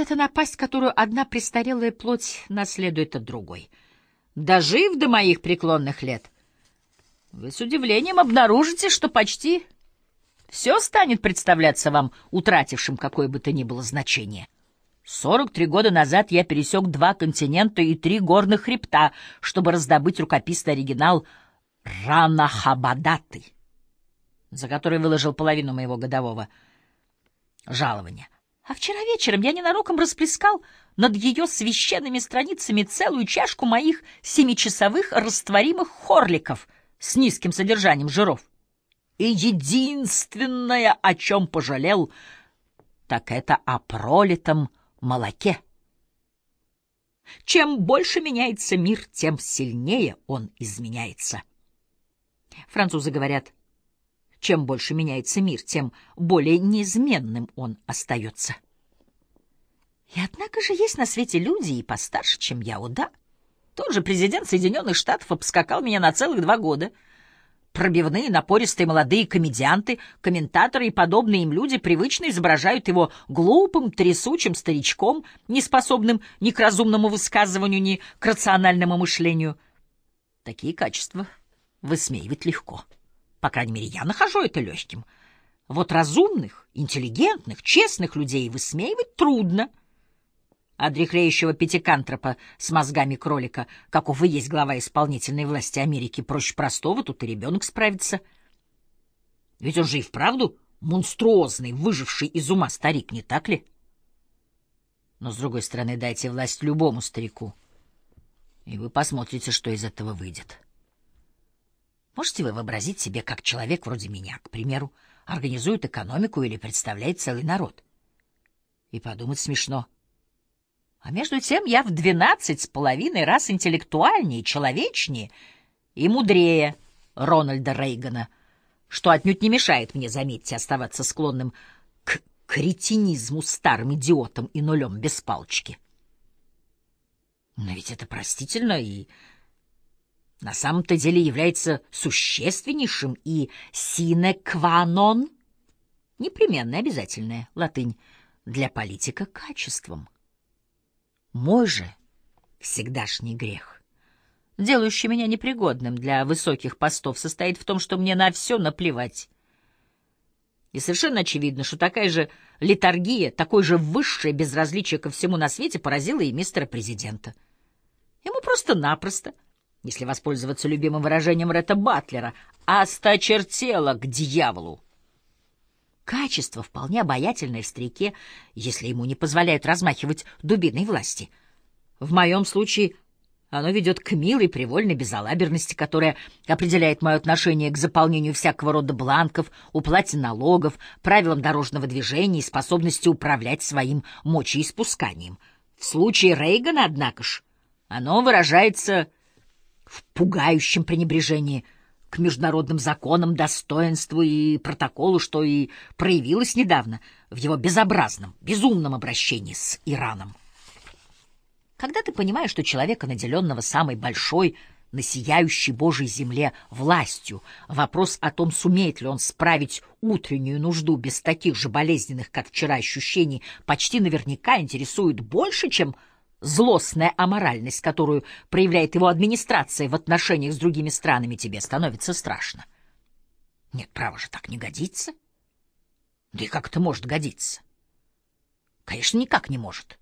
Это напасть, которую одна престарелая плоть наследует от другой. Дожив до моих преклонных лет, вы с удивлением обнаружите, что почти все станет представляться вам утратившим какое бы то ни было значение. Сорок три года назад я пересек два континента и три горных хребта, чтобы раздобыть рукописный оригинал Ранахабадаты, за который выложил половину моего годового жалования. А вчера вечером я ненароком расплескал над ее священными страницами целую чашку моих семичасовых растворимых хорликов с низким содержанием жиров. И единственное, о чем пожалел, так это о пролитом молоке. Чем больше меняется мир, тем сильнее он изменяется. Французы говорят, чем больше меняется мир, тем более неизменным он остается. И однако же есть на свете люди и постарше, чем я, о да. Тот же президент Соединенных Штатов обскакал меня на целых два года — Пробивные, напористые молодые комедианты, комментаторы и подобные им люди привычно изображают его глупым, трясучим старичком, неспособным ни к разумному высказыванию, ни к рациональному мышлению. Такие качества высмеивать легко. По крайней мере, я нахожу это легким. Вот разумных, интеллигентных, честных людей высмеивать трудно — а дряхлеющего пятикантропа с мозгами кролика, каков и есть глава исполнительной власти Америки, проще простого, тут и ребенок справится. Ведь он же и вправду монструозный, выживший из ума старик, не так ли? Но, с другой стороны, дайте власть любому старику, и вы посмотрите, что из этого выйдет. Можете вы вообразить себе, как человек вроде меня, к примеру, организует экономику или представляет целый народ? И подумать смешно — а между тем я в двенадцать с половиной раз интеллектуальнее, человечнее и мудрее Рональда Рейгана, что отнюдь не мешает мне, заметьте, оставаться склонным к кретинизму старым идиотом и нулем без палочки. Но ведь это простительно и на самом-то деле является существеннейшим и non, непременное, обязательное, латынь, для политика качеством. Мой же всегдашний грех, делающий меня непригодным для высоких постов, состоит в том, что мне на все наплевать. И совершенно очевидно, что такая же литургия, такое же высшее безразличие ко всему на свете поразило и мистера президента. Ему просто-напросто, если воспользоваться любимым выражением Ретта Батлера, осточертело к дьяволу. Качество вполне обаятельное в старике, если ему не позволяют размахивать дубиной власти. В моем случае оно ведет к милой привольной безалаберности, которая определяет мое отношение к заполнению всякого рода бланков, уплате налогов, правилам дорожного движения и способности управлять своим мочеиспусканием. В случае Рейгана, однако ж, оно выражается в пугающем пренебрежении — к международным законам, достоинству и протоколу, что и проявилось недавно в его безобразном, безумном обращении с Ираном. Когда ты понимаешь, что человека, наделенного самой большой, на сияющей Божьей земле властью, вопрос о том, сумеет ли он справить утреннюю нужду без таких же болезненных, как вчера, ощущений, почти наверняка интересует больше, чем злостная аморальность, которую проявляет его администрация в отношениях с другими странами, тебе становится страшно. Нет, право же, так не годится. Да и как это может годиться? Конечно, никак не может.